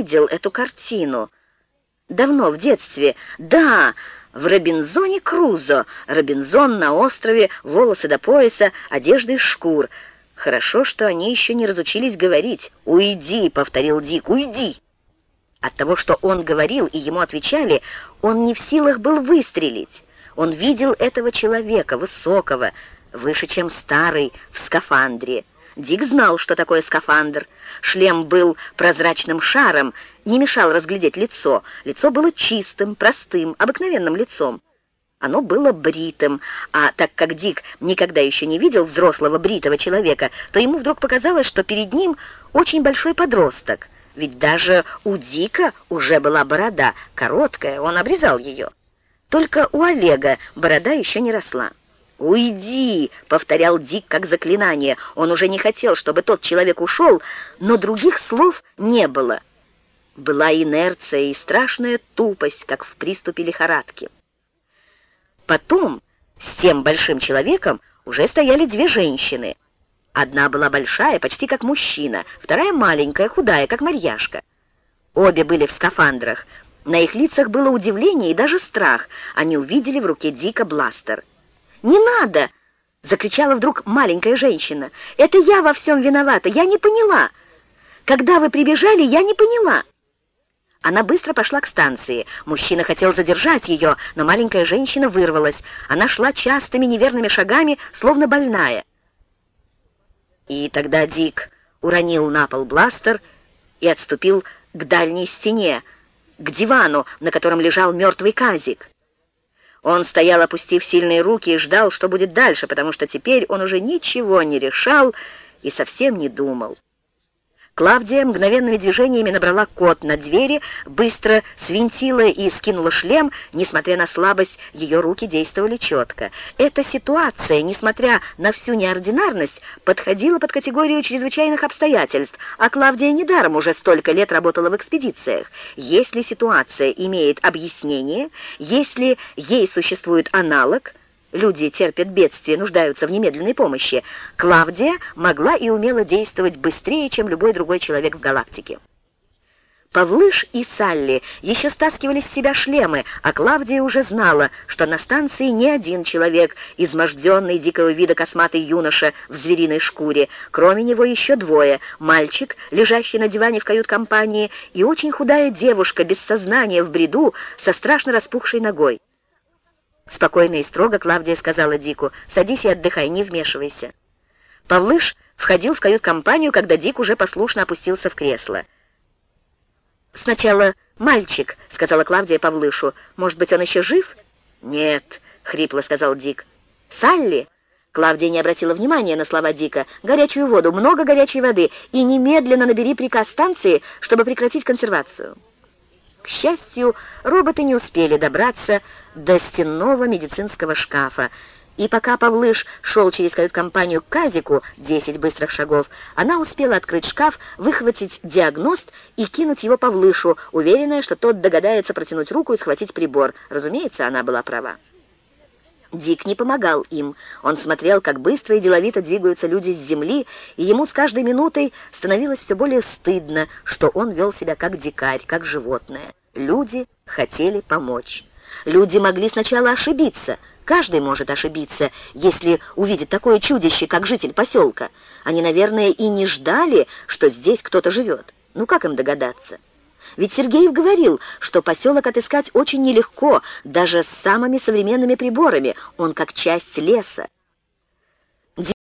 видел эту картину. Давно, в детстве. Да, в Робинзоне Крузо. Робинзон на острове, волосы до пояса, одежда из шкур. Хорошо, что они еще не разучились говорить. «Уйди!» — повторил Дик. «Уйди!» От того, что он говорил и ему отвечали, он не в силах был выстрелить. Он видел этого человека, высокого, выше, чем старый, в скафандре. Дик знал, что такое скафандр. Шлем был прозрачным шаром, не мешал разглядеть лицо. Лицо было чистым, простым, обыкновенным лицом. Оно было бритым, а так как Дик никогда еще не видел взрослого бритого человека, то ему вдруг показалось, что перед ним очень большой подросток. Ведь даже у Дика уже была борода, короткая, он обрезал ее. Только у Олега борода еще не росла. «Уйди!» — повторял Дик как заклинание. Он уже не хотел, чтобы тот человек ушел, но других слов не было. Была инерция и страшная тупость, как в приступе лихорадки. Потом с тем большим человеком уже стояли две женщины. Одна была большая, почти как мужчина, вторая маленькая, худая, как Марьяшка. Обе были в скафандрах. На их лицах было удивление и даже страх. Они увидели в руке Дика бластер. «Не надо!» — закричала вдруг маленькая женщина. «Это я во всем виновата, я не поняла. Когда вы прибежали, я не поняла». Она быстро пошла к станции. Мужчина хотел задержать ее, но маленькая женщина вырвалась. Она шла частыми неверными шагами, словно больная. И тогда Дик уронил на пол бластер и отступил к дальней стене, к дивану, на котором лежал мертвый казик. Он стоял, опустив сильные руки, и ждал, что будет дальше, потому что теперь он уже ничего не решал и совсем не думал. Клавдия мгновенными движениями набрала код на двери, быстро свинтила и скинула шлем, несмотря на слабость, ее руки действовали четко. Эта ситуация, несмотря на всю неординарность, подходила под категорию чрезвычайных обстоятельств, а Клавдия недаром уже столько лет работала в экспедициях. Если ситуация имеет объяснение, если ей существует аналог – люди терпят бедствие, нуждаются в немедленной помощи, Клавдия могла и умела действовать быстрее, чем любой другой человек в галактике. Павлыш и Салли еще стаскивали с себя шлемы, а Клавдия уже знала, что на станции не один человек, изможденный дикого вида косматый юноша в звериной шкуре. Кроме него еще двое — мальчик, лежащий на диване в кают-компании, и очень худая девушка без сознания в бреду со страшно распухшей ногой. Спокойно и строго Клавдия сказала Дику, «Садись и отдыхай, не вмешивайся». Павлыш входил в кают-компанию, когда Дик уже послушно опустился в кресло. «Сначала мальчик», — сказала Клавдия Павлышу. «Может быть, он еще жив?» «Нет», — хрипло сказал Дик. «Салли?» Клавдия не обратила внимания на слова Дика. «Горячую воду, много горячей воды, и немедленно набери приказ станции, чтобы прекратить консервацию». К счастью, роботы не успели добраться до стенного медицинского шкафа, и пока Павлыш шел через кают-компанию к Казику, 10 быстрых шагов, она успела открыть шкаф, выхватить диагност и кинуть его Павлышу, уверенная, что тот догадается протянуть руку и схватить прибор. Разумеется, она была права. Дик не помогал им. Он смотрел, как быстро и деловито двигаются люди с земли, и ему с каждой минутой становилось все более стыдно, что он вел себя как дикарь, как животное. Люди хотели помочь. Люди могли сначала ошибиться. Каждый может ошибиться, если увидит такое чудище, как житель поселка. Они, наверное, и не ждали, что здесь кто-то живет. Ну как им догадаться? Ведь Сергеев говорил, что поселок отыскать очень нелегко, даже с самыми современными приборами, он как часть леса.